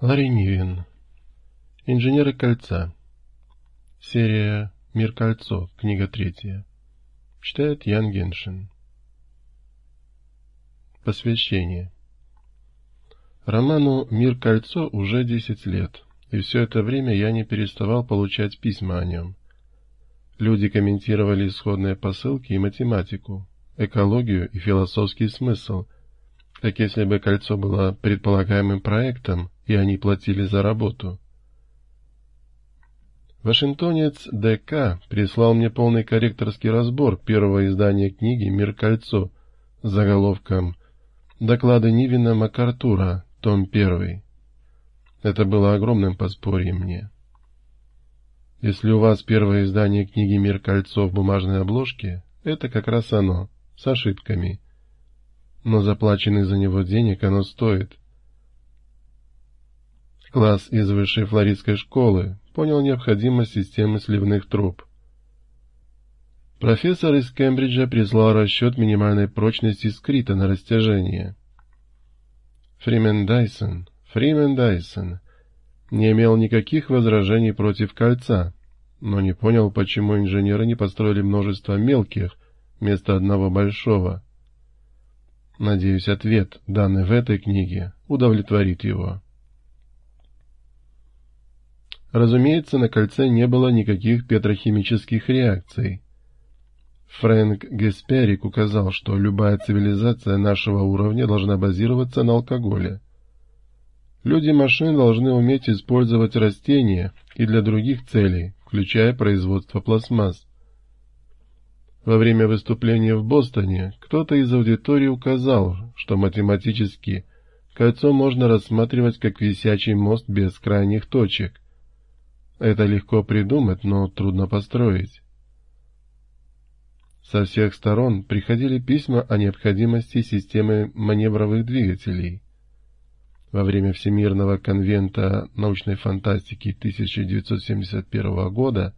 Ларри Нивен. Инженеры кольца. Серия «Мир кольцо», книга третья. Читает Ян Геншин. Посвящение. Роману «Мир кольцо» уже десять лет, и все это время я не переставал получать письма о нем. Люди комментировали исходные посылки и математику, экологию и философский смысл, как если бы кольцо было предполагаемым проектом, и они платили за работу. Вашингтонец ДК прислал мне полный корректорский разбор первого издания книги «Мир кольцо» с заголовком «Доклады Нивина МакАртура, том 1». Это было огромным подспорьем мне. Если у вас первое издание книги «Мир кольцо» в бумажной обложке, это как раз оно, с ошибками. Но заплаченный за него денег оно стоит — Класс из высшей флоридской школы понял необходимость системы сливных труб. Профессор из Кембриджа прислал расчет минимальной прочности скрита на растяжение. Фримен Дайсон, Фримен Дайсон не имел никаких возражений против кольца, но не понял, почему инженеры не построили множество мелких вместо одного большого. Надеюсь, ответ, данный в этой книге, удовлетворит его. Разумеется, на кольце не было никаких петрохимических реакций. Фрэнк Гесперик указал, что любая цивилизация нашего уровня должна базироваться на алкоголе. Люди машин должны уметь использовать растения и для других целей, включая производство пластмасс. Во время выступления в Бостоне кто-то из аудитории указал, что математически кольцо можно рассматривать как висячий мост без крайних точек – это легко придумать, но трудно построить. Со всех сторон приходили письма о необходимости системы маневровых двигателей. Во время Всемирного конвента научной фантастики 1971 года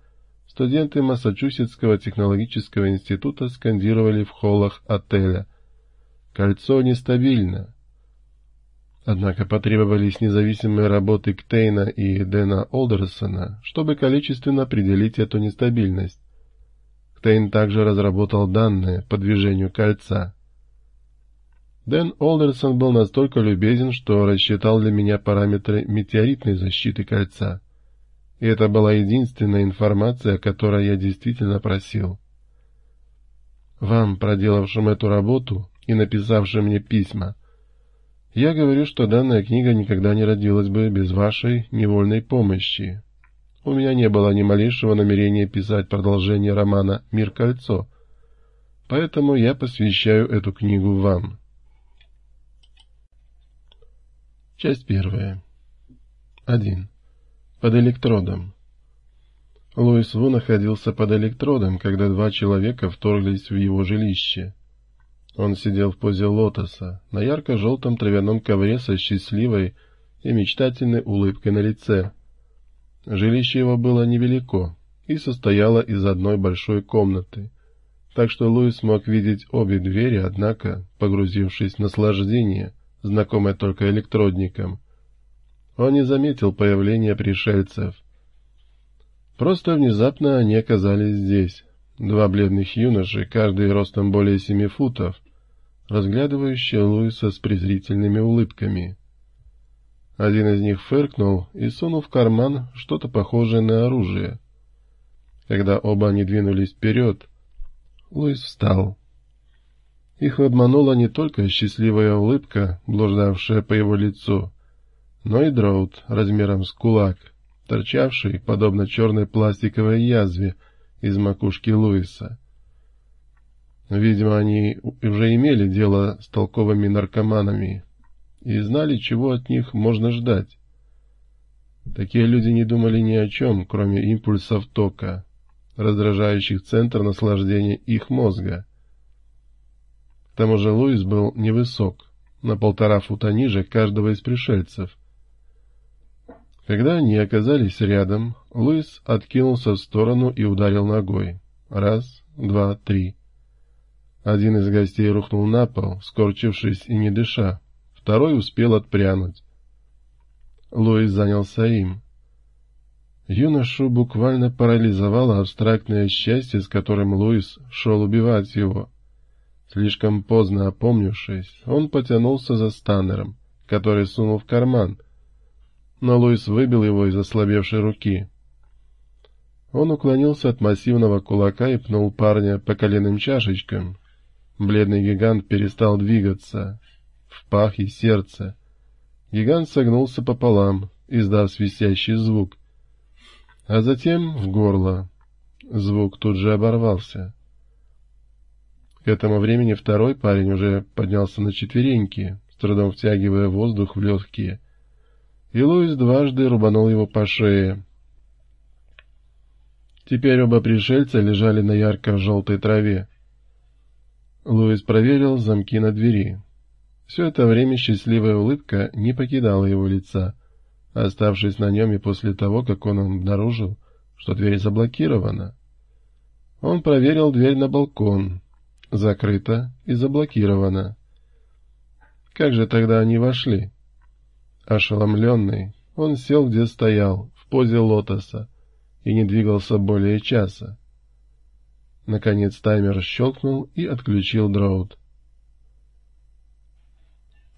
студенты Массачусетского технологического института скандировали в холлах отеля «Кольцо нестабильно», Однако потребовались независимые работы Ктейна и Дэна Олдерсона, чтобы количественно определить эту нестабильность. Ктейн также разработал данные по движению кольца. Дэн Олдерсон был настолько любезен, что рассчитал для меня параметры метеоритной защиты кольца. И это была единственная информация, о которой я действительно просил. Вам, проделавшим эту работу и написавшим мне письма, я говорю, что данная книга никогда не родилась бы без вашей невольной помощи. У меня не было ни малейшего намерения писать продолжение романа «Мир кольцо», поэтому я посвящаю эту книгу вам. Часть первая. 1. Под электродом. Луис Ву находился под электродом, когда два человека вторглись в его жилище. Он сидел в позе лотоса, на ярко-желтом травяном ковре со счастливой и мечтательной улыбкой на лице. Жилище его было невелико и состояло из одной большой комнаты, так что Луис мог видеть обе двери, однако, погрузившись в наслаждение, знакомое только электродникам, он не заметил появления пришельцев. Просто внезапно они оказались здесь, два бледных юноши, каждый ростом более семи футов, разглядывающие Луиса с презрительными улыбками. Один из них фыркнул и сунул в карман что-то похожее на оружие. Когда оба они двинулись вперед, Луис встал. Их обманула не только счастливая улыбка, блуждавшая по его лицу, но и дроут размером с кулак, торчавший, подобно черной пластиковой язве, из макушки Луиса. Видимо, они уже имели дело с толковыми наркоманами и знали, чего от них можно ждать. Такие люди не думали ни о чем, кроме импульсов тока, раздражающих центр наслаждения их мозга. К тому же Луис был невысок, на полтора фута ниже каждого из пришельцев. Когда они оказались рядом, Луис откинулся в сторону и ударил ногой. Раз, два, три. Один из гостей рухнул на пол, скорчившись и не дыша. Второй успел отпрянуть. Луис занялся им. Юношу буквально парализовало абстрактное счастье, с которым Луис шел убивать его. Слишком поздно опомнившись, он потянулся за Станнером, который сунул в карман, но Луис выбил его из ослабевшей руки. Он уклонился от массивного кулака и пнул парня по коленным чашечкам. Бледный гигант перестал двигаться. В пах и сердце. Гигант согнулся пополам, издав свистящий звук. А затем в горло. Звук тут же оборвался. К этому времени второй парень уже поднялся на четвереньки, с трудом втягивая воздух в легкие. И Луис дважды рубанул его по шее. Теперь оба пришельца лежали на ярко-желтой траве. Луис проверил замки на двери. Все это время счастливая улыбка не покидала его лица, оставшись на нем и после того, как он обнаружил, что дверь заблокирована. Он проверил дверь на балкон. Закрыта и заблокирована. Как же тогда они вошли? Ошеломленный, он сел, где стоял, в позе лотоса, и не двигался более часа. Наконец таймер щелкнул и отключил дроуд.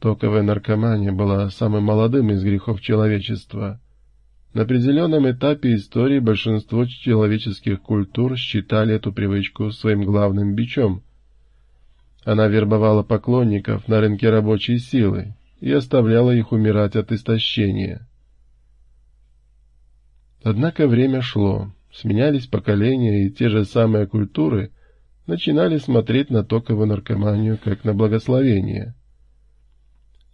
Токовая наркомания была самым молодым из грехов человечества. На определенном этапе истории большинство человеческих культур считали эту привычку своим главным бичом. Она вербовала поклонников на рынке рабочей силы и оставляла их умирать от истощения. Однако время шло, сменялись поколения, и те же самые культуры начинали смотреть на токовую наркоманию как на благословение.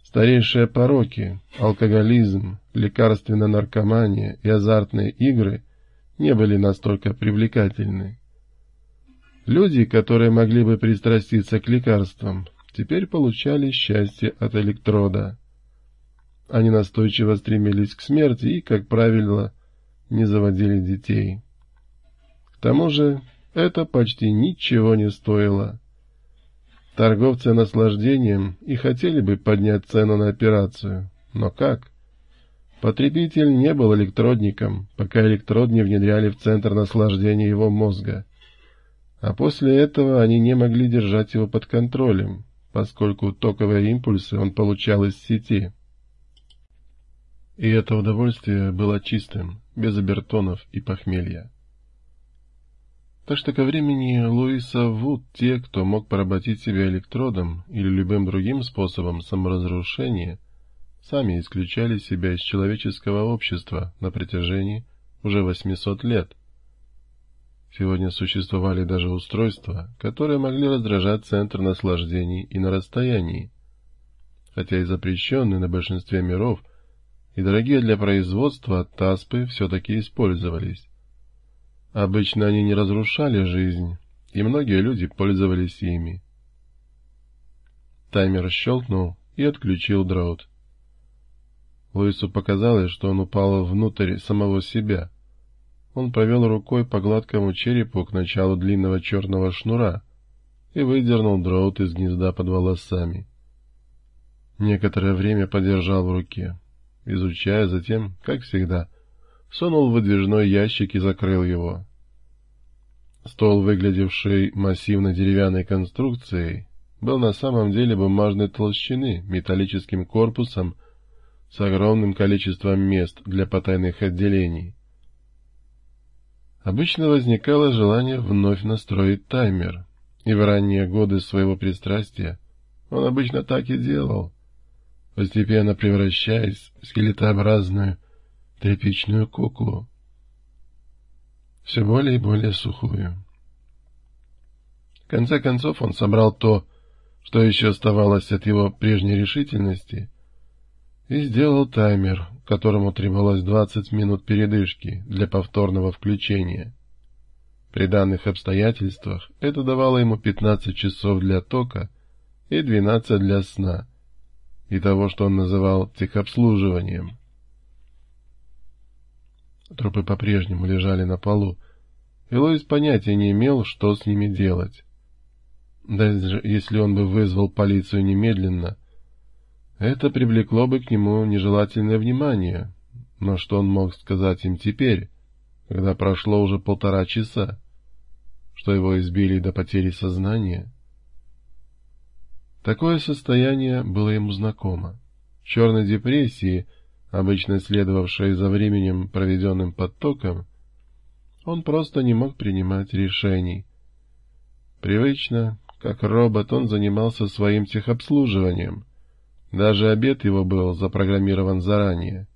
Старейшие пороки, алкоголизм, лекарственная наркомания и азартные игры не были настолько привлекательны. Люди, которые могли бы пристраститься к лекарствам, теперь получали счастье от электрода. Они настойчиво стремились к смерти и, как правило, не заводили детей. К тому же это почти ничего не стоило. Торговцы наслаждением и хотели бы поднять цену на операцию, но как? Потребитель не был электродником, пока электрод не внедряли в центр наслаждения его мозга. А после этого они не могли держать его под контролем, поскольку токовые импульсы он получал из сети. И это удовольствие было чистым, без обертонов и похмелья. Так что ко времени Луиса Вуд те, кто мог поработить себя электродом или любым другим способом саморазрушения, сами исключали себя из человеческого общества на протяжении уже 800 лет. Сегодня существовали даже устройства, которые могли раздражать центр наслаждений и на расстоянии. Хотя и запрещенные на большинстве миров, и дорогие для производства таспы все-таки использовались. Обычно они не разрушали жизнь, и многие люди пользовались ими. Таймер щелкнул и отключил дроут. Луису показалось, что он упал внутрь самого себя. Он провел рукой по гладкому черепу к началу длинного черного шнура и выдернул дроут из гнезда под волосами. Некоторое время подержал в руке, изучая затем, как всегда, сунул в выдвижной ящик и закрыл его. Стол, выглядевший массивной деревянной конструкцией, был на самом деле бумажной толщины, металлическим корпусом с огромным количеством мест для потайных отделений. Обычно возникало желание вновь настроить таймер, и в ранние годы своего пристрастия он обычно так и делал, постепенно превращаясь в скелетообразную тряпичную куклу, все более и более сухую. В конце концов он собрал то, что еще оставалось от его прежней решительности, и сделал таймер, которому требовалось 20 минут передышки для повторного включения. При данных обстоятельствах это давало ему 15 часов для тока и 12 для сна, и того, что он называл техобслуживанием. Трупы по-прежнему лежали на полу, и Лоис понятия не имел, что с ними делать. Даже если он бы вызвал полицию немедленно, Это привлекло бы к нему нежелательное внимание, но что он мог сказать им теперь, когда прошло уже полтора часа, что его избили до потери сознания? Такое состояние было ему знакомо. Черной депрессии, обычно следовавшей за временем, проведенным под током, он просто не мог принимать решений. Привычно, как робот, он занимался своим техобслуживанием. Даже обед его был запрограммирован заранее.